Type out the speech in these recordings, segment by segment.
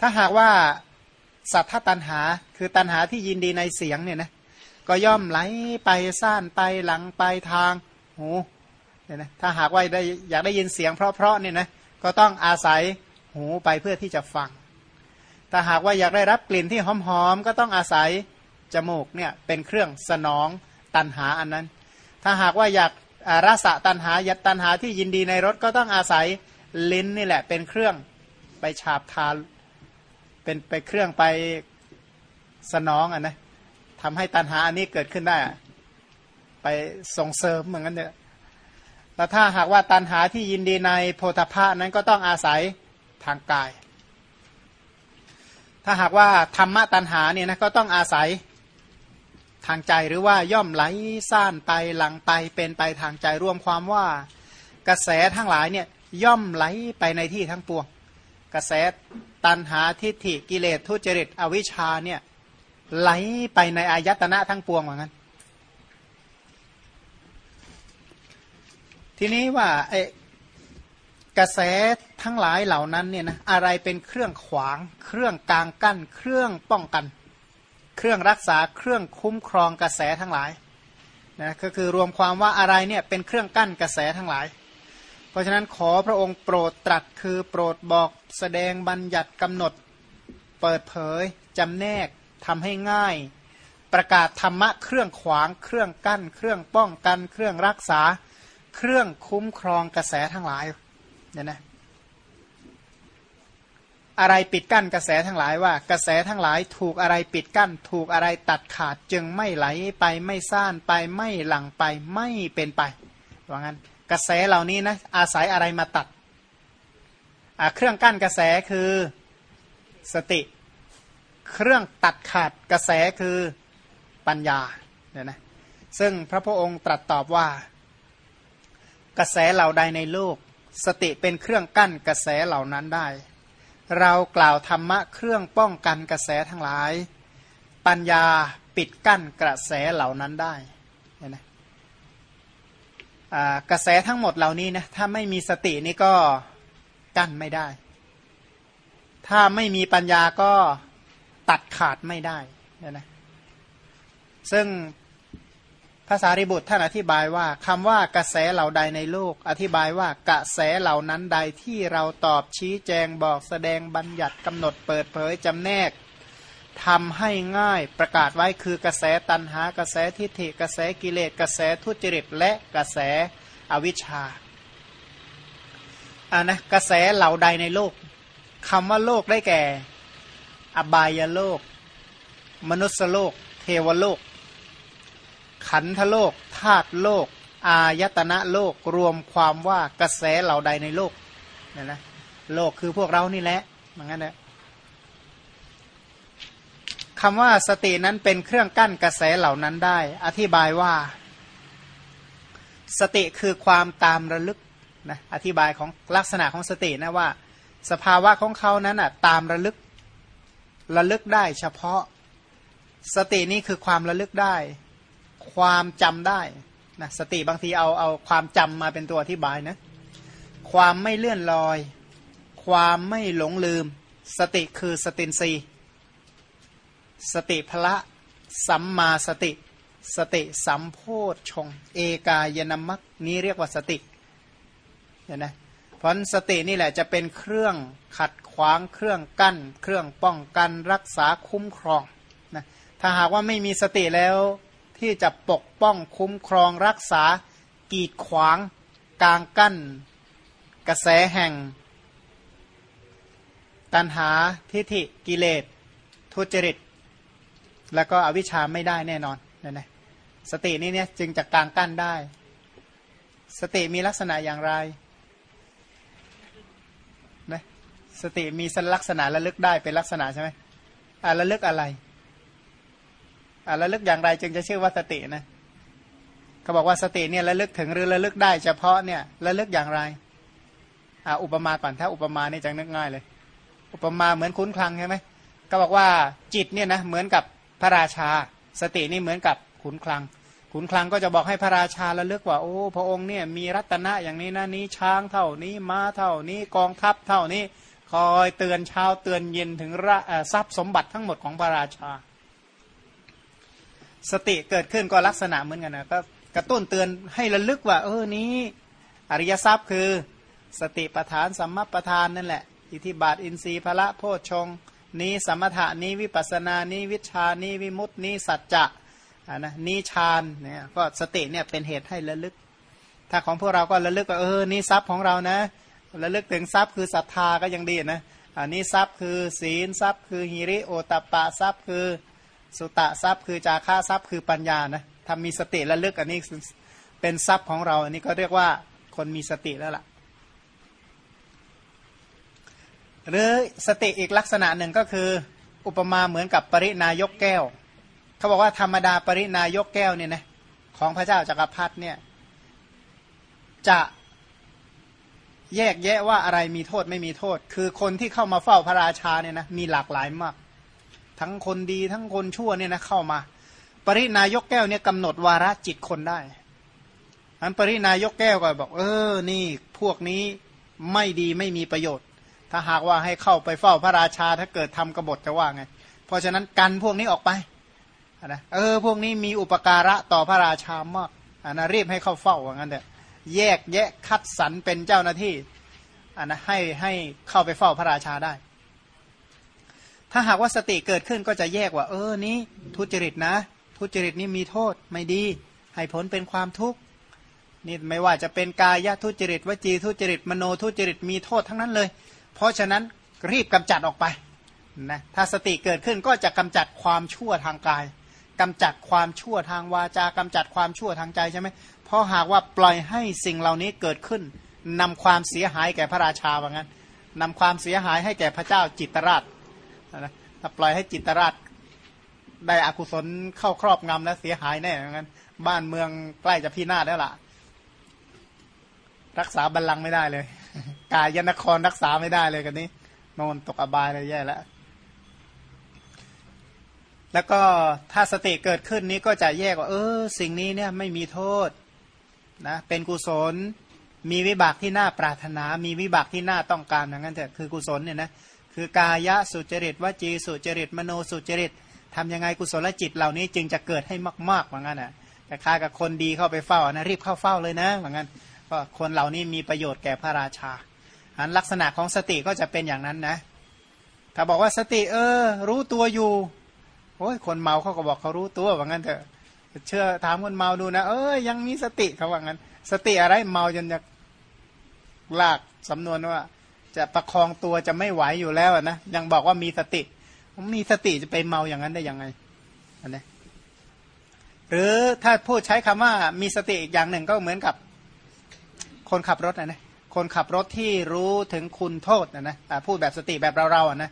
ถ้าหากว่าสัทธตันหา คือตันหาที่ยินดีในเสียงเนี่ยนะก็ย่อมไหลไปซ่านไปหลังไปทางหูเนี่ยนะถ้าหากว่าได้อยากได้ยินเสียงเพราะๆเนี่ยนะก็ต้องอาศัยหูไปเพื่อที่จะฟังถ้าหากว่าอยากได้รับกลิ่นที่หอมๆก็ต้องอาศัยจมูกเนี่ยเป็นเครื่องสนองตันหาอันนั้น ถ้าหากว่าอยากรสะตันหายัดตันหาที่ยินดีในรถก็ต้องอาศัยลิ้นนี่แหละเป็นเครื่องไปฉาบทา เป็นไปเครื่องไปสนองอะนะทำให้ตันหาอันนี้เกิดขึ้นได้ ไปส่งเสริมเหมือนกันเนี่ยแล้วถ้าหากว่าตันหาที่ยินดีในโพธาภานั้นก็ต้องอาศัยทางกาย ถ้าหากว่าธรรมะตันหาเนี่ยนะก็ต้องอาศัยทางใจหรือว่าย่อมไหลซ่านไปหลังไปเป็นไปทางใจรวมความว่ากระแสทั้งหลายเนี่ยย่อมไหลไปในที่ทั้งปวง กระแส ตันหาทิฏฐิกิเลสทุจริต อวิชชาเนี่ยไหลไปในอายตนะทั้งปวงเหมือนกันทีนี้ว่าไอ้กระแสทั้งหลายเหล่านั้นเนี่ยนะอะไรเป็นเครื่องขวาง เครื่องกลางกั้น เครื่องป้องกัน เครื่องรักษาเครื่องคุ้มครองกระแสทั้งหลายนะก็คือรวมความว่าอะไรเนี่ยเป็นเครื่องกั้นกระแสทั้งหลาย ราะฉะนั้นขอพระองค์โปรดตรัสคือโปรดบอกแสดงบัญญัติกำหนด เปิดเผยจำแนกทำให้ง่าย ประกาศธรรมะเครื่องขวางเครื่องกั้น เครื่องป้องกัน เครื่องรักษา เครื่องคุ้มครองกระแสทั้งหลายเนี่ยนะอะไรปิดกั้นกระแสทั้งหลายว่ากระแสทั้งหลายถูกอะไรปิดกั้น ถูกอะไรตัดขาดจึงไม่ไหลไปไม่ซ่านไปไม่หลังไปไม่เป็นไปว่างั้น กระแสเหล่านี้นะอาศัยอะไรมาตัดเครื่องกั้นกระแสคือสติ เครื่องตัดขาดกระแสคือปัญญาเนี่ยนะซึ่งพระพุทธองค์ตรัสตอบว่า กระแสเหล่าใดในโลก สติเป็นเครื่องกั้นกระแสเหล่านั้นได้ เรากล่าวธรรมะเครื่องป้องกันกระแสทั้งหลาย ปัญญาปิดกั้นกระแสเหล่านั้นได้เห็นไหม กระแสทั้งหมดเหล่านี้นะถ้าไม่มีสตินี่ก็กั้นไม่ได้ ถ้าไม่มีปัญญาก็ตัดขาดไม่ได้นไหมซึ่งภาษาริบุตรท่านอธิบายว่าคำว่ากระแสเหล่าใดในโลก อธิบายว่ากระแสเหล่านั้นใดที่เราตอบชี้แจงบอกแสดงบัญญัติกำหนดเปิดเผยจำแนก ทำให้ง่ายประกาศไว้คือกระแสตันหากระแสทิฏฐิกระแสกิเลสกระแสทุจริตและกระแสอวิชชาอ่านะกระแสเหล่าใดในโลกคำว่าโลกได้แก่ อบายโลก มนุษยโลก เทวโลก ขันธโลกธาตุโลก อายตนะโลกรวมความว่ากระแสเหล่าใดในโลกนี่ยนะโลกคือพวกเรานี่แหละเหมือนกันนะ คำว่าสตินั้นเป็นเครื่องกั้นกระแสเหล่านั้นได้ อธิบายว่า สติคือความตามระลึกนะอธิบายของลักษณะของสตินะว่า สภาวะของเขานั้นอะตามระลึกระลึกได้เฉพาะสตินี่คือความระลึกได้ ความจำได้นะสติบางทีเอาเอาความจำมาเป็นตัวอธิบายนะความไม่เลื่อนลอย ความไม่หลงลืม สติคือสตินรี สติพละสัมมาสติ สติสัมโพธชง เอกายนามัคนี้เรียกว่าสติเห็นไหมเพราะสตินี่แหละจะเป็นเครื่องขัดขวางเครื่องกั้น เครื่องป้องกันรักษาคุ้มครองนะถ้าหากว่าไม่มีสติแล้วที่จะปกป้องคุ้มครองรักษากีดขวางกลางกั้น กระแสแห่ง ตันหาทิฏฐิกิเลส ทุจริต แล้วก็อวิชชาไม่ได้แน่นอนนะนะสตินี้เนี่ยจึงจะกลางกั้นได้ สติมีลักษณะอย่างไรนะสติมีลักษณะระลึกได้เป็นลักษณะใช่ไหมอ่าระลึกอะไรอ่าระลึกอย่างไร จึงจะชื่อว่าสตินะเขาบอกว่าสติเนี่ยระลึกถึงหรือระลึกได้ เฉพาะเนี่ยระลึกอย่างไรอ่าอุปมาก่อนถ้าอุปมาเนี่ยจะนึกง่ายเลย อุปมาเหมือนคุ้นคลังใช่ไหมก็บอกว่าจิตเนี่ยนะเหมือนกับ พระราชา สตินี่เหมือนกับขุนคลัง ขุนคลังก็จะบอกให้พระราชาระลึกว่า โอ้ พระองค์เนี่ยมีรัตนะอย่างนี้นะนี้ช้างเท่านี้ม้าเท่านี้กองทัพเท่านี้คอยเตือนเช้าเตือนเย็นถึงทรัพย์สมบัติทั้งหมดของพระราชา สติเกิดขึ้นก็ลักษณะเหมือนกันนะก็กระตุ้นเตือนให้ระลึกว่า เออนี้ อริยทรัพย์คือสติปทานสัมมาปทานนั่นแหละ อิทิบาทอินทรีย์พระโพชฌง นี้สมถะนี้วิปัสนานี้วิชานี้วิมุตตินี้สัจจะนะนี้ฌานเนี่ยก็สติเนี่ยเป็นเหตุให้ระลึก ถ้าของพวกเราก็ระลึกว่าเออนี่ทรัพย์ของเรานะระลึกถึงทรัพย์คือศรัทธาก็ยังดีนะอันนี้ทรัพย์คือศีลทรัพย์ คือหิริโอตปะทรัพย์ คือสุตะทรัพย์ คือจาค่าทรัพย์ คือปัญญานะถ้ามีสติระลึกอันนี้เป็นทรัพย์ของเราอันนี้ก็เรียกว่าคนมีสติแล้วล่ะ หรือสติอีกลักษณะหนึ่งก็คือ อุปมาเหมือนกับปรินายกแก้ว เขาบอกว่าธรรมดาปรินายกแก้วเนี่ยนะของพระเจ้าจากักรพรรดิเนี่ยจะแยกแยะว่าอะไรมีโทษไม่มีโทษ คือคนที่เข้ามาเฝ้าพระราชาเนี่ยนะมีหลากหลายมาก ทั้งคนดีทั้งคนชั่วเนี่ยนะเข้ามา ปรินายกแก้วเนี่ยกำหนดวาระจิตคนได้อันปรินายกแก้วก็บอก เออ นี่พวกนี้ไม่ดีไม่มีประโยชน์ ถ้าหากว่าให้เข้าไปเฝ้าพระราชาถ้าเกิดทำกบฏจะว่าไง เพราะฉะนั้นกันพวกนี้ออกไปนะเออพวกนี้มีอุปการะต่อพระราชามากอันนะรีบให้เข้าเฝ้าว่างั้นเถอะแยกแยะคัดสรรเป็นเจ้าหน้าที่อันนะให้ให้เข้าไปเฝ้าพระราชาได้ ถ้าหากว่าสติเกิดขึ้นก็จะแยกว่า เออนี้ทุจริตนะ ทุจริตนี่มีโทษไม่ดี ให้ผลเป็นความทุกข์นี่ไม่ว่าจะเป็นกายทุจริตวจีทุจริตมโนทุจริตมีโทษทั้งนั้นเลย เพราะฉะนั้นรีบกำจัดออกไปนะถ้าสติเกิดขึ้นก็จะกำจัดความชั่วทางกายกำจัดความชั่วทางวาจากำจัดความชั่วทางใจใช่ไหมเพราะหากว่าปล่อยให้สิ่งเหล่านี้เกิดขึ้นนำความเสียหายแก่พระราชาว่างั้นนำความเสียหายให้แก่พระเจ้าจิตตราชนะถ้าปล่อยให้จิตตราชได้อกุศลเข้าครอบงำแล้วเสียหายแน่ว่างั้น บ้านเมืองใกล้จะพินาศแล้วล่ะ รักษาบัลลังก์ไม่ได้เลย กายยนครรักษาไม่ได้เลยกันนี้โนนตกอบายเลยแย่แล้วแล้วก็ถ้าสติเกิดขึ้นนี้ก็จะแยกว่า เออ สิ่งนี้เนี่ยไม่มีโทษนะเป็นกุศล มีวิบากที่น่าปรารถนา มีวิบากที่น่าต้องการอย่างนั้นเถอะคือกุศลเนี่ยนะคือกายะสุจริตวจีสุจริตมโนสุจริตทำยังไงกุศลจิตเหล่านี้จึงจะเกิดให้มากๆว่างั้นอะแต่คล้ากับคนดีเข้าไปเฝ้านะรีบเข้าเฝ้าเลยนะว่างั้นก็คนเหล่านี้มีประโยชน์แก่พระราชา อันลักษณะของสติก็จะเป็นอย่างนั้นนะ ถ้าบอกว่าสติเออ รู้ตัวอยู่โอ้ยคนเมาเขาก็บอกเขารู้ตัวว่างั้นเถอะ เชื่อถามคนเมาดูนะ เออยังมีสติเขาว่างั้น สติอะไรเมาจนจะลากสำนวนว่า จะประคองตัวจะไม่ไหวอยู่แล้วนะยังบอกว่ามีสติมีสติจะไปเมาอย่างนั้นได้ยังไงอันนี้หรือถ้าพูดใช้คำว่ามีสติอีกอย่างหนึ่งก็เหมือนกับคนขับรถนะเนะ คนขับรถที่รู้ถึงคุณโทษนะนะพูดแบบสติแบบเราๆนะ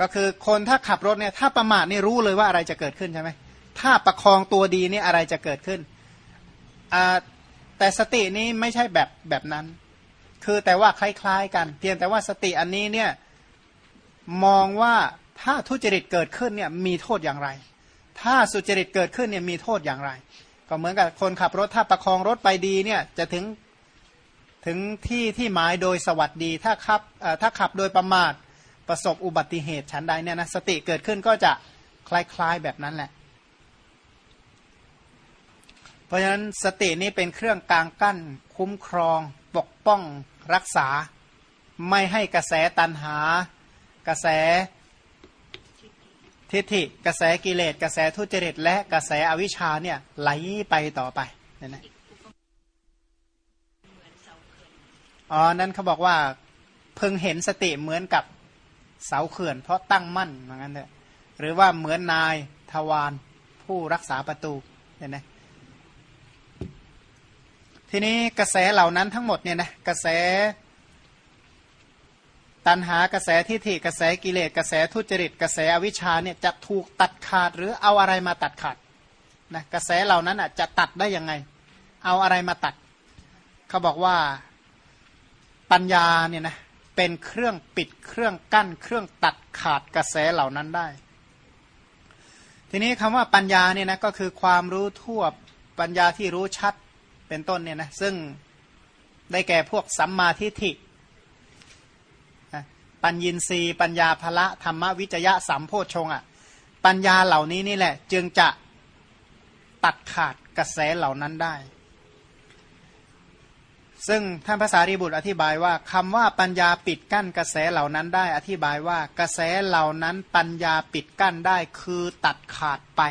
ก็คือคนถ้าขับรถเนี่ยถ้าประมาทนี่รู้เลยว่าอะไรจะเกิดขึ้นใช่ไหมถ้าประคองตัวดีนี่อะไรจะเกิดขึ้นแต่สตินี้ไม่ใช่แบบแบบนั้น คือแต่ว่าคล้ายๆกัน เพียงแต่ว่าสติอันนี้เนี่ยมองว่าถ้าทุจริตเกิดขึ้นเนี่ยมีโทษอย่างไร ถ้าสุจริตเกิดขึ้นเนี่ยมีโทษอย่างไร ก็เหมือนกับคนขับรถถ้าประคองรถไปดีเนี่ยจะถึง ถึงที่ที่หมายโดยสวัสดีถ้าขับถ้าขับโดยประมาทประสบอุบัติเหตุชั้นใดเนี่ยนะสติเกิดขึ้นก็จะคล้ายๆแบบนั้นแหละ เพราะฉะนั้นสตินี้เป็นเครื่องกลางกั้น คุ้มครอง ปกป้องรักษา ไม่ให้กระแสตันหา กระแสทิฏฐิกระแสกิเลส กระแสทุจริต และกระแสอวิชชาเนี่ยไหลไปต่อไปเนี่ยนะ อ๋อ นั้นเขาบอกว่าเพิ่งเห็นสติเหมือนกับเสาเขื่อน เพราะตั้งมั่นเหมือนกันเถอะหรือว่าเหมือนนายทวารผู้รักษาประตูเห็นไหมทีนี้กระแสเหล่านั้นทั้งหมดเนี่ยนะกระแสตันหากระแสทิฏฐิกระแสกิเลสกระแสทุจริต กระแสอวิชชาเนี่ยจะถูกตัดขาดหรือเอาอะไรมาตัดขาดนะกระแสเหล่านั้นอะจะตัดได้ยังไง เอาอะไรมาตัด เขาบอกว่า ปัญญาเนี่ยนะเป็นเครื่องปิดเครื่องกั้น เครื่องตัดขาดกระแสเหล่านั้นได้ ทีนี้คำว่าปัญญาเนี่ยนะก็คือความรู้ทั่วปัญญาที่รู้ชัดเป็นต้นเนี่ยนะซึ่งได้แก่พวกสัมมาทิฏฐิปัญญีนีปัญญาภละธรรมวิจยะสัมโพชงอะปัญญาเหล่านี้นี่แหละ จึงจะตัดขาดกระแสเหล่านั้นได้ ซึ่งท่านภาษารีบุตรอธิบายว่าคำว่าปัญญาปิดกั้นกระแสเหล่านั้นได้อธิบายว่ากระแสเหล่านั้นปัญญาปิดกั้นได้คือตัดขาดไป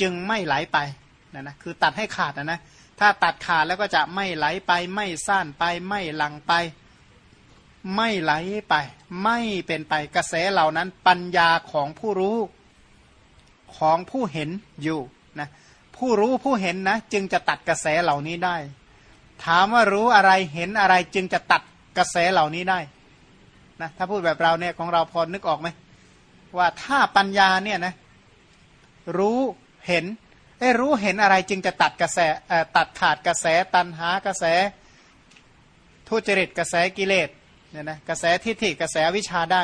จึงไม่ไหลไปนะนะคือตัดให้ขาดนะนะถ้าตัดขาดแล้วก็จะไม่ไหลไป ไม่สั้นไปไม่หลังไป ไม่ไหลไป ไม่เป็นไปกระแสเหล่านั้นปัญญาของผู้รู้ของผู้เห็นอยู่นะผู้รู้ผู้เห็นนะ จึงจะตัดกระแสเหล่านี้ได้ ถามว่ารู้อะไรเห็นอะไรจึงจะตัดกระแสเหล่านี้ได้นะถ้าพูดแบบเราเนี่ยของเราพอนึกออกไหมว่าถ้าปัญญาเนี่ยนะรู้เห็นได้รู้เห็นอะไรจึงจะตัดกระแสตัดขาดกระแสตันหากระแสทุจริตกระแสกิเลสเนี่ยนะกระแสทิฏฐิกระแสวิชาได้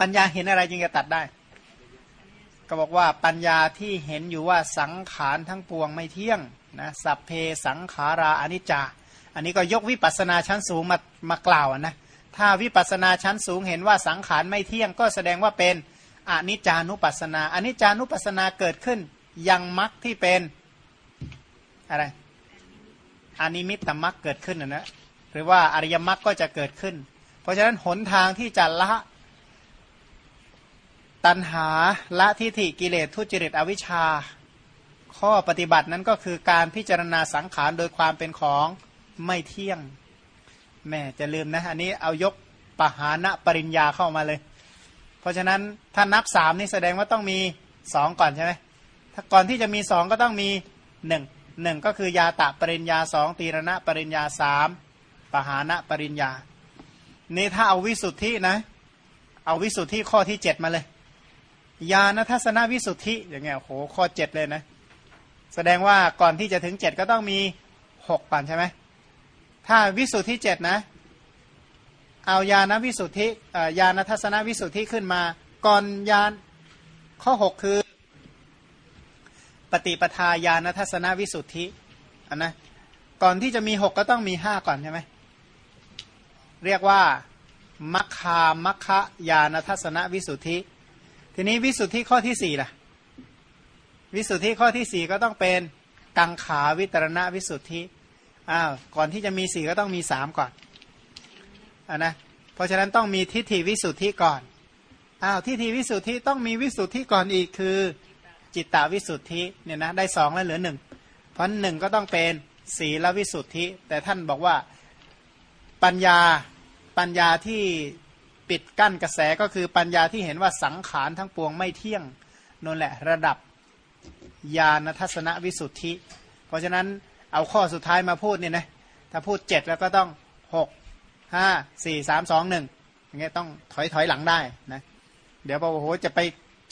ปัญญาเห็นอะไรจึงจะตัดได้ ก็บอกว่าปัญญาที่เห็นอยู่ว่าสังขารทั้งปวงไม่เที่ยงนะสัพเพสังขาราอนิจจา อันนี้ก็ยกวิปัสนาชั้นสูงมามากล่าวนะถ้าวิปัสนาชั้นสูงเห็นว่าสังขารไม่เที่ยงก็แสดงว่าเป็นอนิจจานุปัสนาอนิจจานุปัสนาเกิดขึ้น ยังมรรคที่เป็นอะไรอนิมิตตมรรคเกิดขึ้นนะนะหรือว่าอริยมรรคก็จะเกิดขึ้น เพราะฉะนั้นหนทางที่จะละ ตัณหาละทิฏฐิกิเลสทุจริตอวิชชา ข้อปฏิบัตินั้นก็คือการพิจารณาสังขารโดยความเป็นของไม่เที่ยงแม่จะลืมนะอันนี้เอายกปหานะปริญญาเข้ามาเลย เพราะฉะนั้นถ้านับสามนี่แสดงว่าต้องมีสองก่อนใช่ไหมถ้าก่อนที่จะมีสองก็ต้องมีหนึ่งหนึ่งก็คือยาตะปริญญาสองตีรณะปริญญาสามปหานะปริญญา นี่ถ้าเอาวิสุทธินะ เอาวิสุทธิข้อที่เจ็ดมาเลย ญาณทัศนวิสุทธิอย่างเงี้ยโหข้อเจ็ดเลยนะ แสดงว่าก่อนที่จะถึงเจ็ดก็ต้องมีหกก่อนใช่ไหมถ้าวิสุทธิเจ็ดนะ เอาญาณวิสุทธิญาณทัศนวิสุทธิขึ้นมา ก่อนญาณข้อหกคือ ปฏิปทาญาณทัศนวิสุทธิอันนะก่อนที่จะมีหกก็ต้องมีห้าก่อนใช่ไหมเรียกว่ามัคคามัคคะญาณทัศนวิสุทธิ ทีนี้วิสุทธิข้อที่สี่ล่ะ วิสุทธิข้อที่สี่ก็ต้องเป็นกังขาวิตรณะวิสุทธิอ้าวก่อนที่จะมีสี่ก็ต้องมีสามก่อนอ่านะเพราะฉะนั้นต้องมีทิฏฐิวิสุทธิก่อนอ้าวทิฏฐิวิสุทธิต้องมีวิสุทธิก่อนอีกคือ จิตตาวิสุทธิเนี่ยนะได้สองแล้วเหลือหนึ่งเพราะหนึ่งก็ต้องเป็นสีลวิสุทธิ แต่ท่านบอกว่าปัญญาปัญญาที่ ปิดกั้นกระแสก็คือปัญญาที่เห็นว่าสังขารทั้งปวงไม่เที่ยงนั่นแหละระดับญาณทัศนวิสุทธิ เพราะฉะนั้นเอาข้อสุดท้ายมาพูดเนี่ยนะถ้าพูดเจ็ดแล้วก็ต้องหกห้าสี่สามสองหนึ่งอย่างเงี้ยต้องถอยถอยหลังได้นะเดี๋ยวบอกโอ้โหจะไป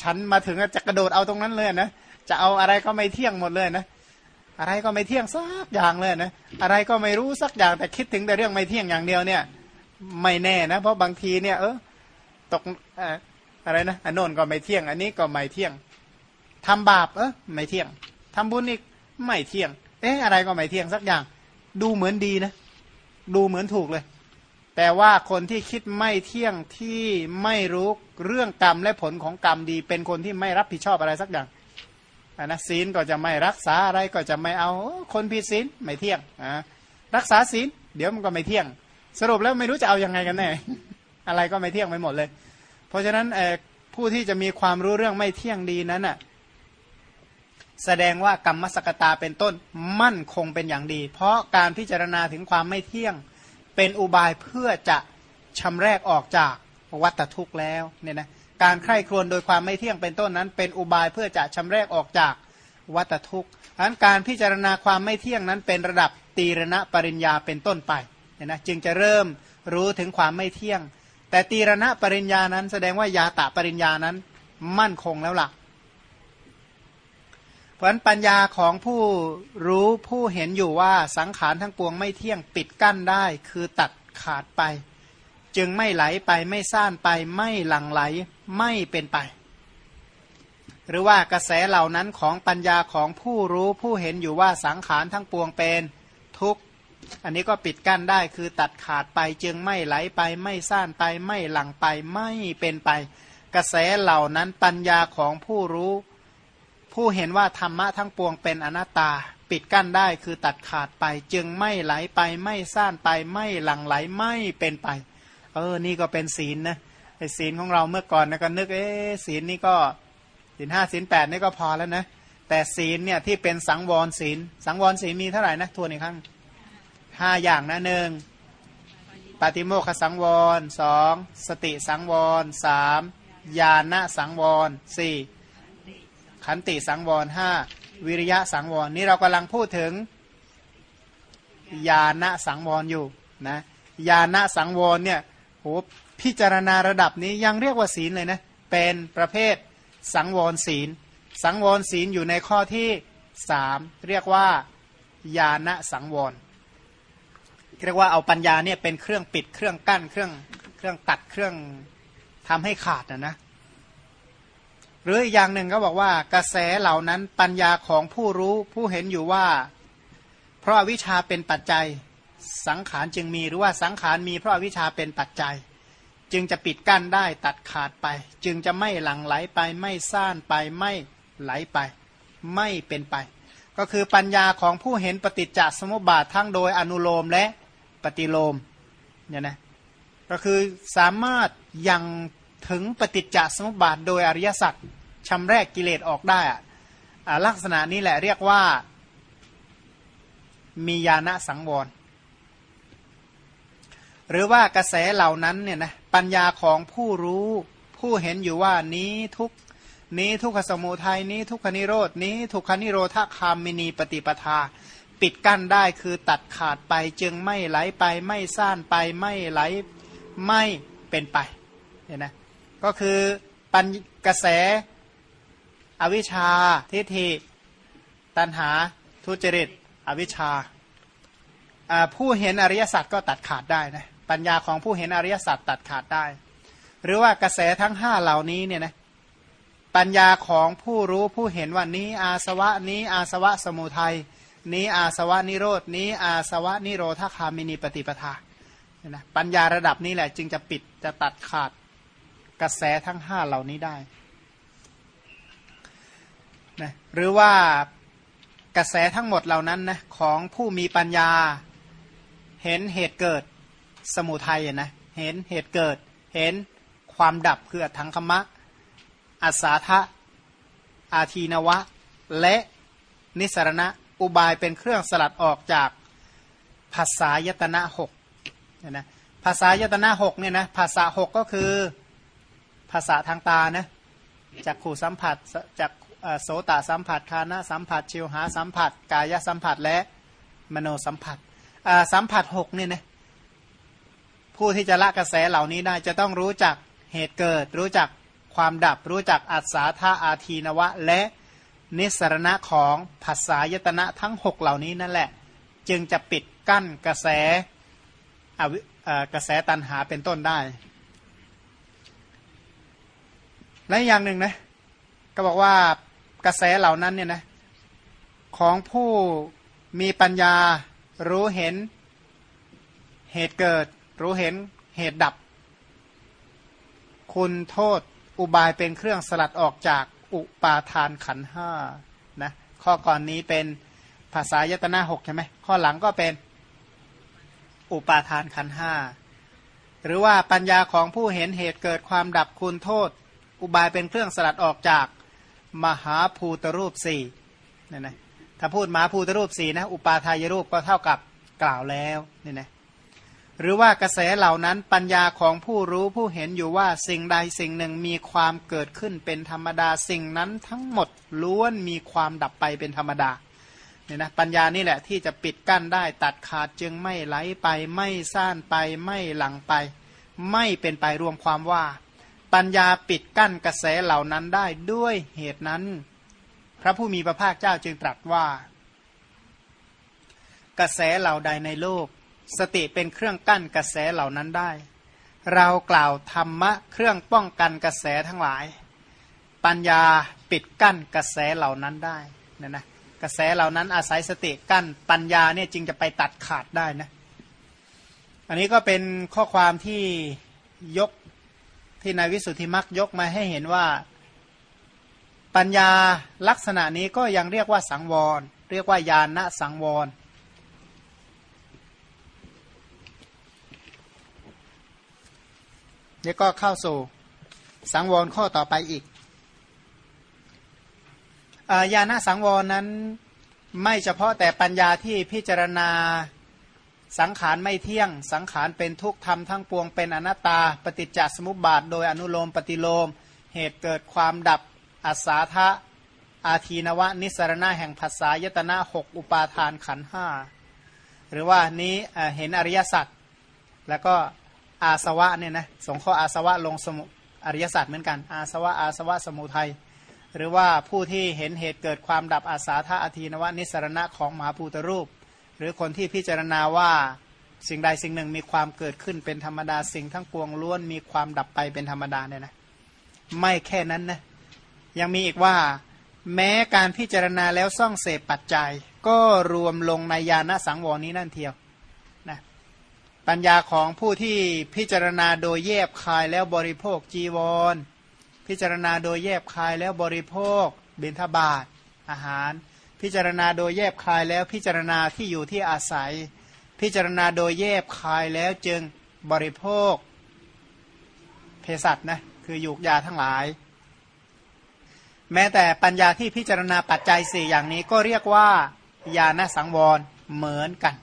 ชั้นมาถึงจะกระโดดเอาตรงนั้นเลยนะจะเอาอะไรก็ไม่เที่ยงหมดเลยนะอะไรก็ไม่เที่ยงสักอย่างเลยนะอะไรก็ไม่รู้สักอย่างแต่คิดถึงแต่เรื่องไม่เที่ยงอย่างเดียวเนี่ย ไม่แน่นะ เพราะบางทีเนี่ยเออตกอะไรนะอันโน้นก็ไม่เที่ยง อันนี้ก็ไม่เที่ยงทำบาปเออไม่เที่ยงทำบุญอีกไม่เที่ยง เอ๊ะอะไรก็ไม่เที่ยงสักอย่าง ดูเหมือนดีนะ ดูเหมือนถูกเลย แต่ว่าคนที่คิดไม่เที่ยงที่ไม่รู้เรื่องกรรมและผลของกรรมดี เป็นคนที่ไม่รับผิดชอบอะไรสักอย่างนะศีลก็จะไม่รักษาอะไรก็จะไม่เอาคนผิดศีลไม่เที่ยงอ่ารักษาศีลเดี๋ยวมันก็ไม่เที่ยง สรุปแล้วไม่รู้จะเอาอยัางไงกันแน่อะไรก็ไม่เที่ยงไปหมดเลย เพราะฉะนั้นผู้ที่จะมีความรู้เรื่องไม่เที่ยงดีนั้นน่ะแสดงว่ากรรมสกตาเป็นต้นมั่นคงเป็นอย่างดี เพราะการพิจารณาถึงความไม่เที่ยงเป็นอุบายเพื่อจะชำแรกออกจากวัตทุกข์แล้วเนี่ยนะการใคร่ครวญโดยความไม่เที่ยงเป็นต้นนั้น เป็นอุบายเพื่อจะชำแรกออกจากวัตทุกข์ดังนั้นการพิจารณาความไม่เที่ยงนั้นเป็นระดับตีรณะปริญญาเป็นต้นไป เนี่ยนะจึงจะเริ่มรู้ถึงความไม่เที่ยง แต่ตีรณะปริญญานั้น แสดงว่ายาตะปริญญานั้นมั่นคงแล้วล่ะ เพราะนั้นปัญญาของผู้รู้ผู้เห็นอยู่ว่าสังขารทั้งปวงไม่เที่ยงปิดกั้นได้ คือตัดขาดไป จึงไม่ไหลไปไม่ซ่านไปไม่หลั่งไหลไม่เป็นไป หรือว่ากระแสเหล่านั้นของปัญญาของผู้รู้ผู้เห็นอยู่ว่าสังขารทั้งปวงเป็นทุกข์ อันนี้ก็ปิดกั้นได้คือตัดขาดไปจึงไม่ไหลไปไม่ซ่านไปไม่หลังไปไม่เป็นไป กระแสเหล่านั้นปัญญาของผู้รู้ ผู้เห็นว่าธรรมะทั้งปวงเป็นอนัตตา ปิดกั้นได้คือตัดขาดไป จึงไม่ไหลไปไม่ซ่านไปไม่หลังไหลไม่เป็นไป เออนี่ก็เป็นศีลนะไอ้ศีลของเราเมื่อก่อนนะก็นึกเอ๊ศีลนี่ก็ศีลห้าศีลแปดนี่ก็พอแล้วนะแต่ศีลเนี่ยที่เป็นสังวรศีล สังวรศีลมีเท่าไหร่นะทวนอีกครั้ง ห้าอย่างนะหนึ่งปฏิโมคสังวรสองสติสังวรสามญาณสังวรสี่ขันติสังวรห้าวิริยะสังวรนี่เรากำลังพูดถึงญาณสังวรอยู่นะญาณสังวรเนี่ยโหพิจารณาระดับนี้ยังเรียกว่าศีลเลยนะเป็นประเภทสังวรศีล สังวรศีลอยู่ในข้อที่สามเรียกว่าญาณสังวร เรียกว่าเอาปัญญาเนี่ยเป็นเครื่องปิดเครื่องกั้นเครื่องเครื่องตัดเครื่องทำให้ขาดนะนะหรืออีกอย่างหนึ่งก็บอกว่ากระแสเหล่านั้นปัญญาของผู้รู้ผู้เห็นอยู่ว่า เพราะวิชาเป็นปัจจัยสังขารจึงมีหรือว่าสังขารมีเพราะวิชาเป็นปัจจัย จึงจะปิดกั้นได้ตัดขาดไป จึงจะไม่หลังไหลไปไม่ซ่านไปไม่ไหลไป ไม่เป็นไป ก็คือปัญญาของผู้เห็นปฏิจจสมุปบาททั้งโดยอนุโลมและ ปฏิโลมเนี่ยนะก็คือสามารถยังถึงปฏิจจสมุปบาทโดยอริยสัจชำแรกกิเลสออกได้อะลักษณะนี้แหละเรียกว่า มีญาณสังวร หรือว่ากระแสเหล่านั้นเนี่ยนะปัญญาของผู้รู้ผู้เห็นอยู่ว่านี้ทุกนี้ทุกขสมุทัยนี้ทุกขนิโรดนี้ทุกขนิโรธคามินีปฏิปทา ปิดกั้นได้คือตัดขาดไปจึงไม่ไหลไปไม่ซ่านไปไม่ไหลไม่เป็นไปเห็นนะก็คือปัญกระแสอวิชชาทิฏฐิตัณหาทุจริตอวิชชาผู้เห็นอริยสัจก็ตัดขาดได้นะปัญญาของผู้เห็นอริยสัจตัดขาดได้ หรือว่ากระแสทั้งห้าเหล่านี้เนี่ยนะปัญญาของผู้รู้ผู้เห็นว่านี้อาสวะนี้อาสวะสมุทัย นี้อาสวะนิโรดนี้อาสวะนิโรธคามินีปฏิปทานะปัญญาระดับนี้แหละจึงจะปิดจะตัดขาดกระแสทั้งห้าเหล่านี้ได้นะหรือว่ากระแสทั้งหมดเหล่านั้นนะของผู้มีปัญญาเห็นเหตุเกิดสมุทัยนะเห็นเหตุเกิด เห็นความดับคือทังคมะอัสาทะอาทีนวะ และนิสรณะ อุบายเป็นเครื่องสลัดออกจากภาษายตนะหกเนี่ยนะภาษายตนะหกเนี่ยนะภาษาหกก็คือภาษาทางตานะจากขู่สัมผัสจากโสตสัมผัสคานะสัมผัสชิวหาสัมผัส กายสัมผัสและมโนสัมผัสสัมผัสหกเนี่ยนะผู้ที่จะละกระแสเหล่านี้ได้จะต้องรู้จักเหตุเกิด รู้จักความดับ รู้จักอัศาธาอาทีนวะ และ นิสรณะของภาษายตนะทั้งหกเหล่านี้นั่นแหละ จึงจะปิดกั้นกระแสกระแสตันหาเป็นต้นได้ และอย่างหนึ่งนะก็บอกว่ากระแสเหล่านั้นเนี่ยนะของผู้มีปัญญารู้เห็นเหตุเกิด รู้เห็นเหตุดับ คุณโทษอุบายเป็นเครื่องสลัดออกจาก อุปาทานขันห้านะข้อก่อนนี้เป็นภาษายตนาหกใช่ไหมข้อหลังก็เป็นอุปาทานขันห้าหรือว่าปัญญาของผู้เห็นเหตุเกิดความดับคุณโทษ อุบายเป็นเครื่องสลัดออกจากมหาภูตรูปสี่เนี่ยนะถ้าพูดมหาภูตรูปสี่นะอุปาทายรูปก็เท่ากับกล่าวแล้วเนี่ยนะ หรือว่ากระแสเหล่านั้นปัญญาของผู้รู้ผู้เห็นอยู่ว่าสิ่งใดสิ่งหนึ่งมีความเกิดขึ้นเป็นธรรมดาสิ่งนั้นทั้งหมดล้วนมีความดับไปเป็นธรรมดาเนี่ยนะปัญญานี่แหละที่จะปิดกั้นได้ตัดขาดจึงไม่ไหลไป ไม่ซ่านไปไม่หลังไป ไม่เป็นไปรวมความว่า ปัญญาปิดกั้นกระแสเหล่านั้นได้ด้วยเหตุนั้น พระผู้มีพระภาคเจ้าจึงตรัสว่า กระแสเหล่าใดในโลก สติเป็นเครื่องกั้นกระแสเหล่านั้นได้ เรากล่าวธรรมะเครื่องป้องกันกระแสทั้งหลาย ปัญญาปิดกั้นกระแสเหล่านั้นได้นะนะกระแสเหล่านั้นอาศัยสติกั้นปัญญาเนี่ยจึงจะไปตัดขาดได้นะอันนี้ก็เป็นข้อความที่ยกที่นายวิสุทธิมักยกมาให้เห็นว่าปัญญาลักษณะนี้ก็ยังเรียกว่าสังวร เรียกว่าญาณสังวร นี่ก็เข้าสู่สังวรข้อต่อไปอีกญาณสังวรนั้นไม่เฉพาะแต่ปัญญาที่พิจารณาสังขารไม่เที่ยง สังขารเป็นทุกข์ธรรมทั้งปวงเป็นอนัตตา ปฏิจจสมุปบาท โดยอนุโลมปฏิโลม เหตุเกิดความดับอัศาทะอาทีนวะ นิสรณะแห่งภาษายตนะหกอุปาทานขันห้าหรือว่านี้เห็นอริยสัจแล้วก็ อาสวะเนี่ยนะสงข้ออาสวะลงสมุอริยศาสัจเหมือนกัน อาสวะอาสวะสมุทัยหรือว่าผู้ที่เห็นเหตุเกิดความดับอาสาธาอาทีนวะนิสรณะของมหาภูตรูป หรือคนที่พิจารณาว่าสิ่งใดสิ่งหนึ่งมีความเกิดขึ้นเป็นธรรมดาสิ่งทั้งปวงล้วนมีความดับไปเป็นธรรมดาเนี่ยนะไม่แค่นั้นนะยังมีอีกว่า แม้การพิจารณาแล้วซ่องเสพปัจจัย ก็รวมลงในญาณสังวรนี้นั่นเทียว ปัญญาของผู้ที่พิจารณาโดยแยบคายแล้วบริโภคจีวร พิจารณาโดยแยบคายแล้วบริโภคเบญทบาทอาหาร พิจารณาโดยแยบคายแล้วพิจารณาที่อยู่ที่อาศัย พิจารณาโดยแยบคายแล้วจึงบริโภคเภสัชนะคือยูกยาทั้งหลาย แม้แต่ปัญญาที่พิจารณาปัจจัยสี่อย่างนี้ก็เรียกว่าญาณสังวรเหมือนกัน